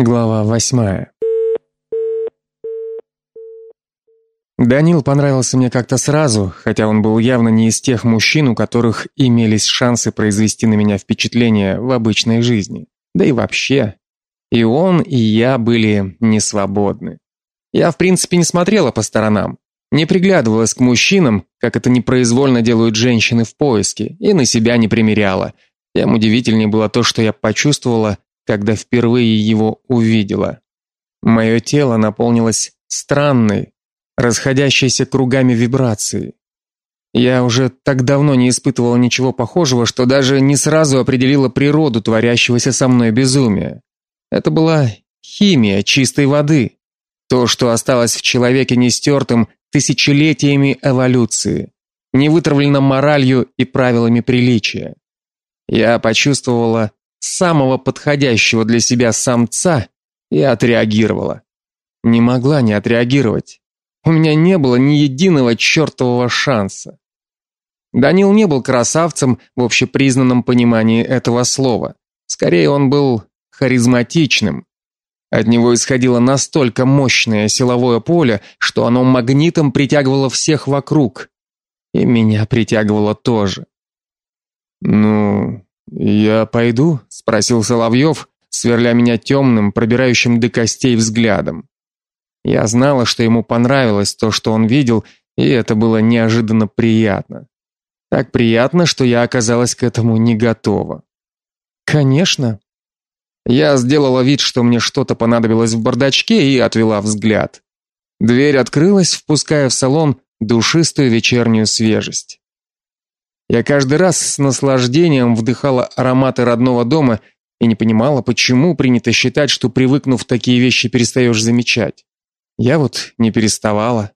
Глава восьмая. Данил понравился мне как-то сразу, хотя он был явно не из тех мужчин, у которых имелись шансы произвести на меня впечатление в обычной жизни. Да и вообще, и он, и я были не свободны. Я, в принципе, не смотрела по сторонам, не приглядывалась к мужчинам, как это непроизвольно делают женщины в поиске, и на себя не примеряла. Тем удивительнее было то, что я почувствовала, когда впервые его увидела. Мое тело наполнилось странной, расходящейся кругами вибрацией. Я уже так давно не испытывала ничего похожего, что даже не сразу определила природу творящегося со мной безумия. Это была химия чистой воды, то, что осталось в человеке нестертым тысячелетиями эволюции, не вытравлено моралью и правилами приличия. Я почувствовала самого подходящего для себя самца и отреагировала. Не могла не отреагировать. У меня не было ни единого чертового шанса. Данил не был красавцем в общепризнанном понимании этого слова. Скорее он был харизматичным. От него исходило настолько мощное силовое поле, что оно магнитом притягивало всех вокруг. И меня притягивало тоже. Ну, «Я пойду?» — спросил Соловьев, сверля меня темным, пробирающим до костей взглядом. Я знала, что ему понравилось то, что он видел, и это было неожиданно приятно. Так приятно, что я оказалась к этому не готова. Конечно. Я сделала вид, что мне что-то понадобилось в бардачке и отвела взгляд. Дверь открылась, впуская в салон душистую вечернюю свежесть. Я каждый раз с наслаждением вдыхала ароматы родного дома и не понимала, почему принято считать, что привыкнув такие вещи перестаешь замечать. Я вот не переставала.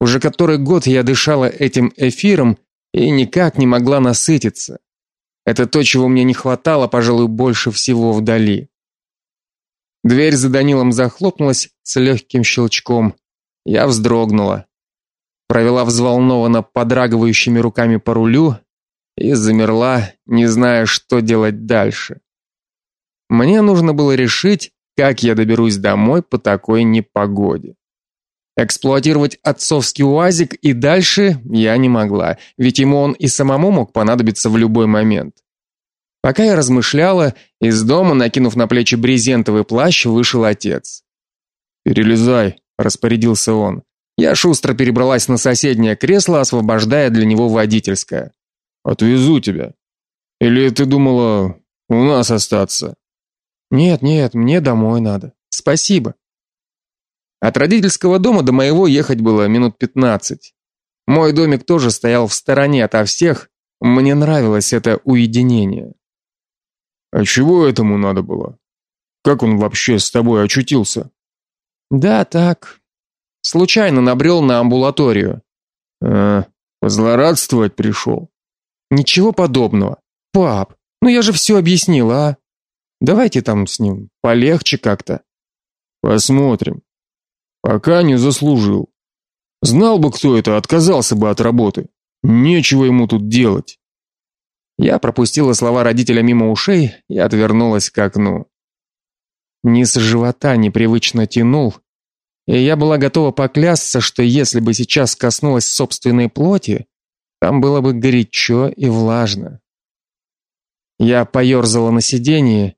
Уже который год я дышала этим эфиром и никак не могла насытиться. Это то, чего мне не хватало, пожалуй, больше всего вдали. Дверь за Данилом захлопнулась с легким щелчком. Я вздрогнула провела взволнованно подрагивающими руками по рулю и замерла, не зная, что делать дальше. Мне нужно было решить, как я доберусь домой по такой непогоде. Эксплуатировать отцовский УАЗик и дальше я не могла, ведь ему он и самому мог понадобиться в любой момент. Пока я размышляла, из дома, накинув на плечи брезентовый плащ, вышел отец. "Перелезай", распорядился он. Я шустро перебралась на соседнее кресло, освобождая для него водительское. Отвезу тебя. Или ты думала у нас остаться? Нет, нет, мне домой надо. Спасибо. От родительского дома до моего ехать было минут пятнадцать. Мой домик тоже стоял в стороне ото всех. Мне нравилось это уединение. А чего этому надо было? Как он вообще с тобой очутился? Да, так, Случайно набрел на амбулаторию. А, позлорадствовать пришел?» Ничего подобного. Пап, ну я же все объяснил, а? Давайте там с ним полегче как-то. Посмотрим. Пока не заслужил. Знал бы, кто это, отказался бы от работы. Нечего ему тут делать. Я пропустила слова родителя мимо ушей и отвернулась к окну. Низ живота непривычно тянул, и я была готова поклясться, что если бы сейчас коснулась собственной плоти, там было бы горячо и влажно. Я поерзала на сиденье,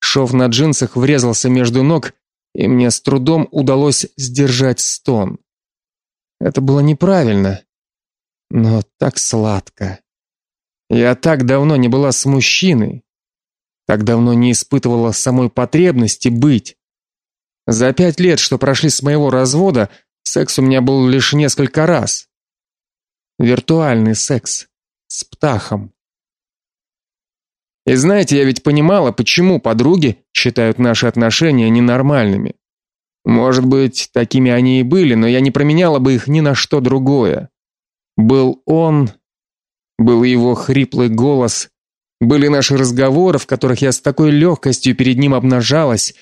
шов на джинсах врезался между ног, и мне с трудом удалось сдержать стон. Это было неправильно, но так сладко. Я так давно не была с мужчиной, так давно не испытывала самой потребности быть. За пять лет, что прошли с моего развода, секс у меня был лишь несколько раз. Виртуальный секс с птахом. И знаете, я ведь понимала, почему подруги считают наши отношения ненормальными. Может быть, такими они и были, но я не променяла бы их ни на что другое. Был он, был его хриплый голос, были наши разговоры, в которых я с такой легкостью перед ним обнажалась,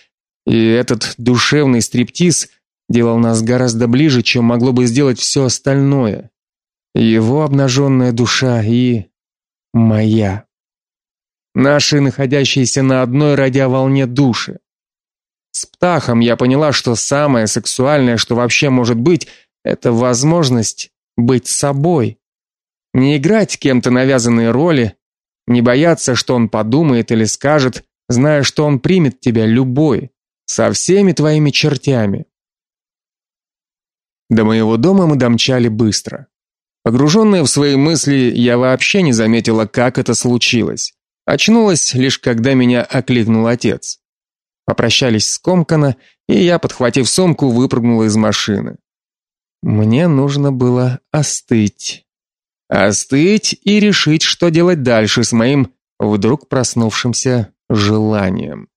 и этот душевный стриптиз делал нас гораздо ближе, чем могло бы сделать все остальное. Его обнаженная душа и моя. Наши находящиеся на одной радиоволне души. С птахом я поняла, что самое сексуальное, что вообще может быть, это возможность быть собой. Не играть кем-то навязанные роли, не бояться, что он подумает или скажет, зная, что он примет тебя любой, со всеми твоими чертями. До моего дома мы домчали быстро. Погруженная в свои мысли, я вообще не заметила, как это случилось. Очнулась лишь когда меня окликнул отец. Попрощались скомканно, и я, подхватив сумку, выпрыгнула из машины. Мне нужно было остыть. Остыть и решить, что делать дальше с моим вдруг проснувшимся желанием.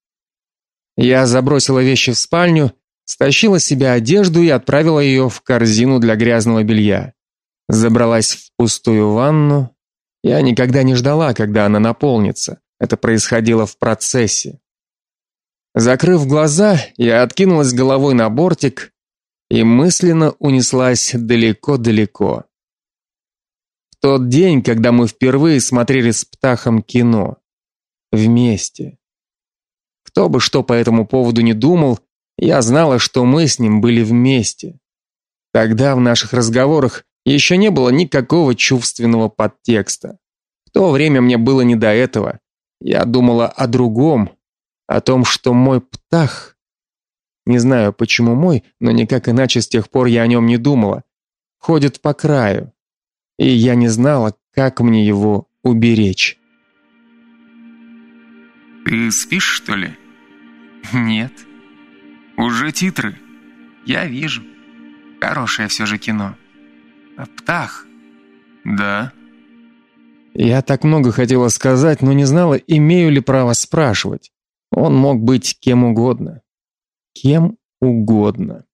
Я забросила вещи в спальню, стащила с себя одежду и отправила ее в корзину для грязного белья. Забралась в пустую ванну. Я никогда не ждала, когда она наполнится. Это происходило в процессе. Закрыв глаза, я откинулась головой на бортик и мысленно унеслась далеко-далеко. В тот день, когда мы впервые смотрели с Птахом кино вместе. Кто бы что по этому поводу не думал, я знала, что мы с ним были вместе. Тогда в наших разговорах еще не было никакого чувственного подтекста. В то время мне было не до этого. Я думала о другом, о том, что мой птах, не знаю, почему мой, но никак иначе с тех пор я о нем не думала, ходит по краю. И я не знала, как мне его уберечь. Ты спишь, что ли? Нет. Уже титры. Я вижу. Хорошее все же кино. А птах? Да. Я так много хотела сказать, но не знала, имею ли право спрашивать. Он мог быть кем угодно. Кем угодно.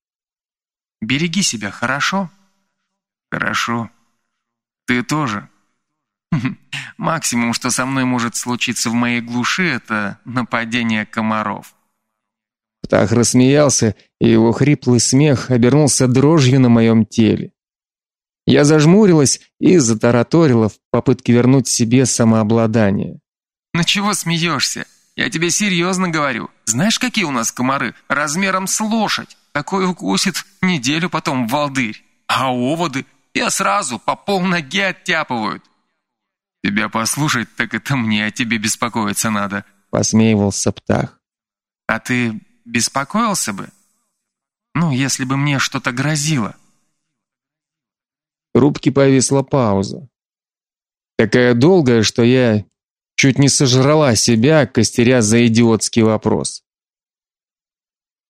Береги себя, хорошо? Хорошо. Ты тоже. Максимум, что со мной может случиться в моей глуши, это нападение комаров. Птах рассмеялся, и его хриплый смех обернулся дрожью на моем теле. Я зажмурилась и затараторила в попытке вернуть себе самообладание. «Ну чего смеешься? Я тебе серьезно говорю. Знаешь, какие у нас комары? Размером с лошадь. Такой укусит, неделю потом волдырь. А оводы я сразу по полноге оттяпывают. Тебя послушать, так это мне о тебе беспокоиться надо. Посмеивался Птах. А ты беспокоился бы? Ну, если бы мне что-то грозило. В рубке повисла пауза. Такая долгая, что я чуть не сожрала себя, костеря за идиотский вопрос.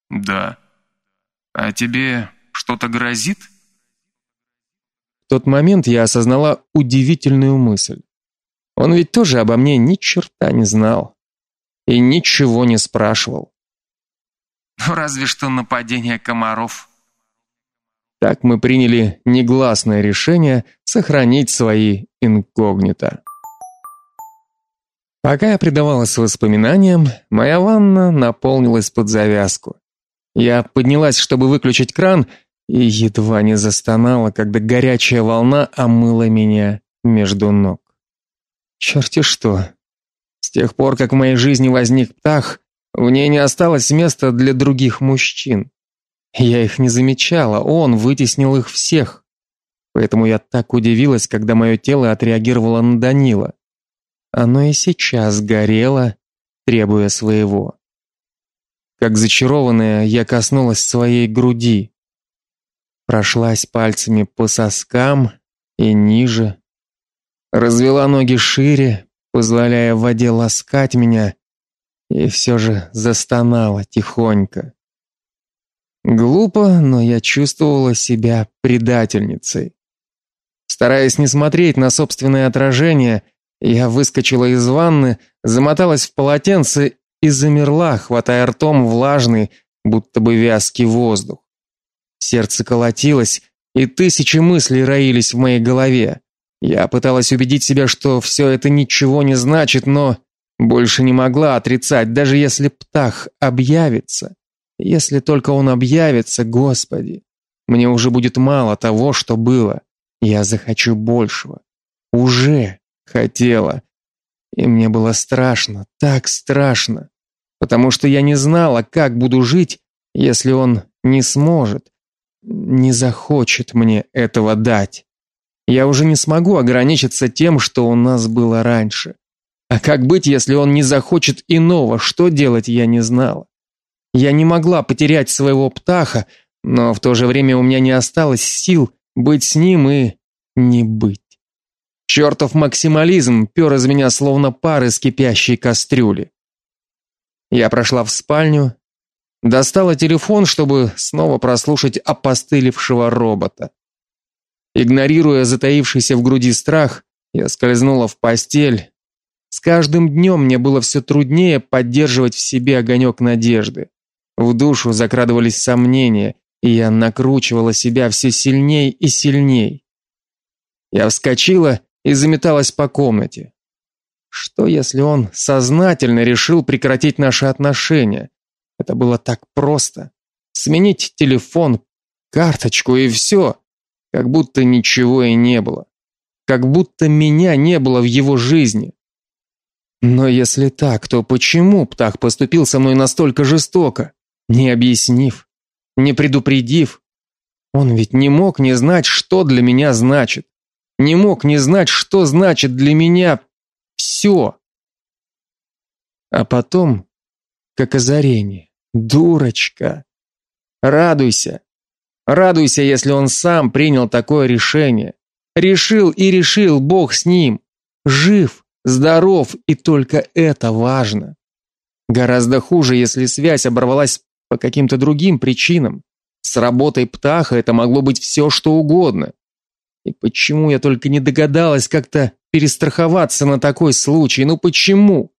Да. А тебе что-то грозит? В тот момент я осознала удивительную мысль. Он ведь тоже обо мне ни черта не знал и ничего не спрашивал. Ну, разве что нападение комаров. Так мы приняли негласное решение сохранить свои инкогнито. Пока я предавалась воспоминаниям, моя ванна наполнилась под завязку. Я поднялась, чтобы выключить кран, и едва не застонала, когда горячая волна омыла меня между ног. Черти что. С тех пор, как в моей жизни возник птах, в ней не осталось места для других мужчин. Я их не замечала, он вытеснил их всех. Поэтому я так удивилась, когда мое тело отреагировало на Данила. Оно и сейчас горело, требуя своего. Как зачарованная, я коснулась своей груди. Прошлась пальцами по соскам и ниже. Развела ноги шире, позволяя воде ласкать меня, и все же застонала тихонько. Глупо, но я чувствовала себя предательницей. Стараясь не смотреть на собственное отражение, я выскочила из ванны, замоталась в полотенце и замерла, хватая ртом влажный, будто бы вязкий воздух. Сердце колотилось, и тысячи мыслей роились в моей голове. Я пыталась убедить себя, что все это ничего не значит, но больше не могла отрицать, даже если птах объявится. Если только он объявится, Господи, мне уже будет мало того, что было. Я захочу большего. Уже хотела. И мне было страшно, так страшно. потому что я не знала, как буду жить, если он не сможет, не захочет мне этого дать. Я уже не смогу ограничиться тем, что у нас было раньше. А как быть, если он не захочет иного? Что делать, я не знала. Я не могла потерять своего птаха, но в то же время у меня не осталось сил быть с ним и не быть. Чертов максимализм пер из меня словно пар из кипящей кастрюли. Я прошла в спальню, достала телефон, чтобы снова прослушать опостылевшего робота. Игнорируя затаившийся в груди страх, я скользнула в постель. С каждым днем мне было все труднее поддерживать в себе огонек надежды. В душу закрадывались сомнения, и я накручивала себя все сильней и сильней. Я вскочила и заметалась по комнате. Что если он сознательно решил прекратить наши отношения? Это было так просто. Сменить телефон, карточку и все, как будто ничего и не было. Как будто меня не было в его жизни. Но если так, то почему Птах поступил со мной настолько жестоко, не объяснив, не предупредив? Он ведь не мог не знать, что для меня значит. Не мог не знать, что значит для меня все. А потом, как озарение, дурочка. Радуйся. Радуйся, если он сам принял такое решение. Решил и решил, Бог с ним. Жив, здоров, и только это важно. Гораздо хуже, если связь оборвалась по каким-то другим причинам. С работой птаха это могло быть все, что угодно. И почему я только не догадалась как-то перестраховаться на такой случай? Ну почему?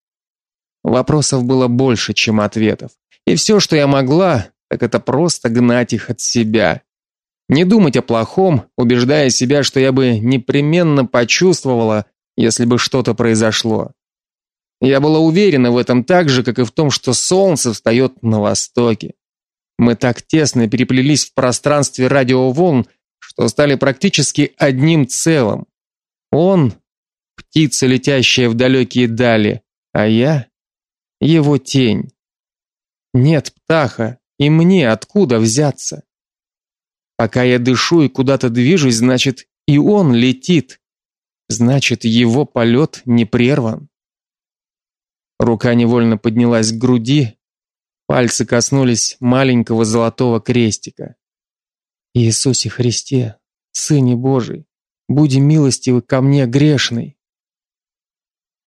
Вопросов было больше, чем ответов. И все, что я могла, так это просто гнать их от себя. Не думать о плохом, убеждая себя, что я бы непременно почувствовала, если бы что-то произошло. Я была уверена в этом так же, как и в том, что солнце встает на востоке. Мы так тесно переплелись в пространстве радиоволн, что стали практически одним целым. Он птица, летящая в далекие дали, а я его тень. Нет птаха, и мне откуда взяться? Пока я дышу и куда-то движусь, значит, и он летит. Значит, его полет не прерван. Рука невольно поднялась к груди, пальцы коснулись маленького золотого крестика. Иисусе Христе, Сыне Божий, буди милостивый ко мне грешный.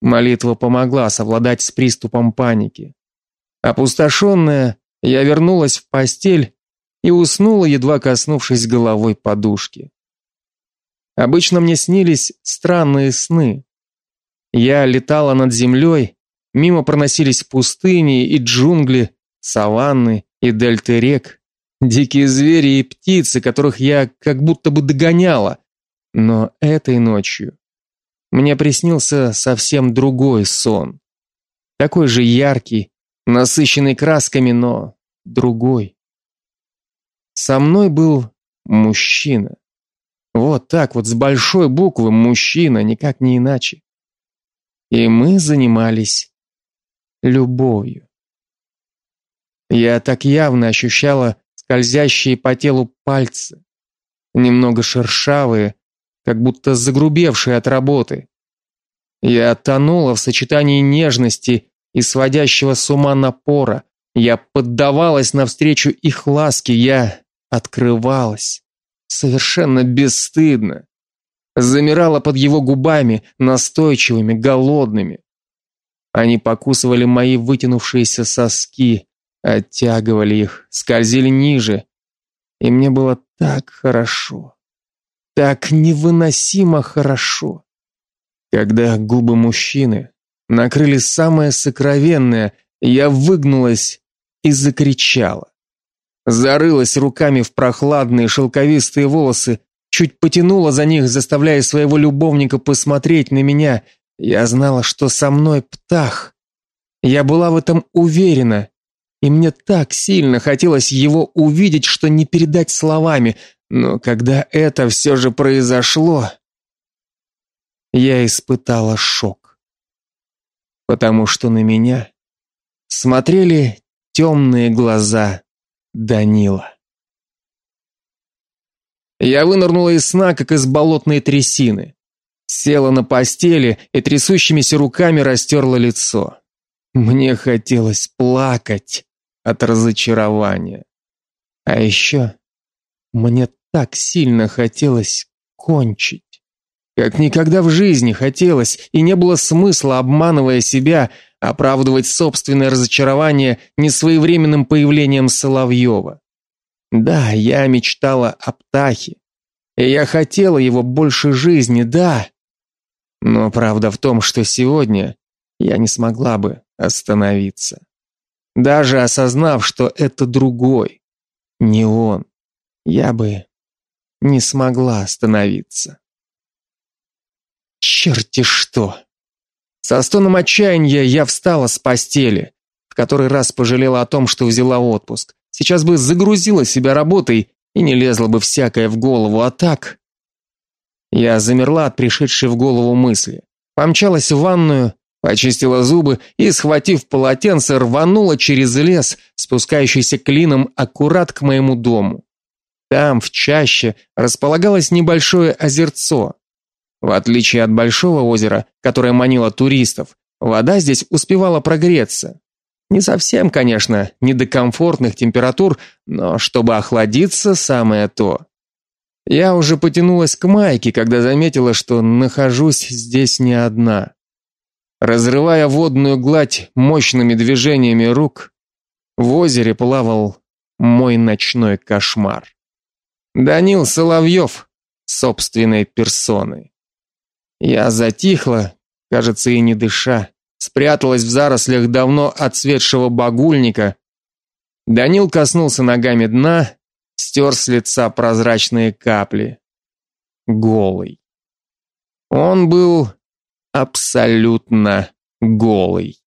Молитва помогла совладать с приступом паники. Опустошенная, я вернулась в постель и уснула, едва коснувшись головой подушки. Обычно мне снились странные сны. Я летала над землей, мимо проносились пустыни и джунгли, саванны и дельты рек, дикие звери и птицы, которых я как будто бы догоняла. Но этой ночью мне приснился совсем другой сон. Такой же яркий, насыщенный красками, но другой. Со мной был мужчина. Вот так вот с большой буквы мужчина, никак не иначе. И мы занимались любовью. Я так явно ощущала скользящие по телу пальцы, немного шершавые, как будто загрубевшие от работы. Я тонула в сочетании нежности и сводящего с ума напора. Я поддавалась навстречу их ласке, я открывалась, совершенно бесстыдно. Замирала под его губами, настойчивыми, голодными. Они покусывали мои вытянувшиеся соски, оттягивали их, скользили ниже. И мне было так хорошо. Так невыносимо хорошо. Когда губы мужчины накрыли самое сокровенное, я выгнулась и закричала. Зарылась руками в прохладные шелковистые волосы, чуть потянула за них, заставляя своего любовника посмотреть на меня. Я знала, что со мной птах. Я была в этом уверена, и мне так сильно хотелось его увидеть, что не передать словами, но когда это все же произошло, я испытала шок. Потому что на меня смотрели темные глаза Данила. Я вынырнула из сна, как из болотной трясины. Села на постели и трясущимися руками растерла лицо. Мне хотелось плакать от разочарования. А еще мне так сильно хотелось кончить. Как никогда в жизни хотелось, и не было смысла, обманывая себя, оправдывать собственное разочарование несвоевременным появлением Соловьева. Да, я мечтала о птахе, и я хотела его больше жизни, да. Но правда в том, что сегодня я не смогла бы остановиться. Даже осознав, что это другой, не он, я бы не смогла остановиться. Черти что! Со стоном отчаяния я встала с постели, в который раз пожалела о том, что взяла отпуск. Сейчас бы загрузила себя работой и не лезла бы всякое в голову, а так... Я замерла от пришедшей в голову мысли. Помчалась в ванную, почистила зубы и, схватив полотенце, рванула через лес, спускающийся клином аккурат к моему дому. Там, в чаще, располагалось небольшое озерцо. В отличие от большого озера, которое манило туристов, вода здесь успевала прогреться. Не совсем, конечно, не до комфортных температур, но чтобы охладиться самое то. Я уже потянулась к майке, когда заметила, что нахожусь здесь не одна. Разрывая водную гладь мощными движениями рук, в озере плавал мой ночной кошмар. Данил Соловьев собственной персоной. Я затихла, кажется, и не дыша, спряталась в зарослях давно отцветшего багульника. Данил коснулся ногами дна, стер с лица прозрачные капли. Голый. Он был абсолютно голый.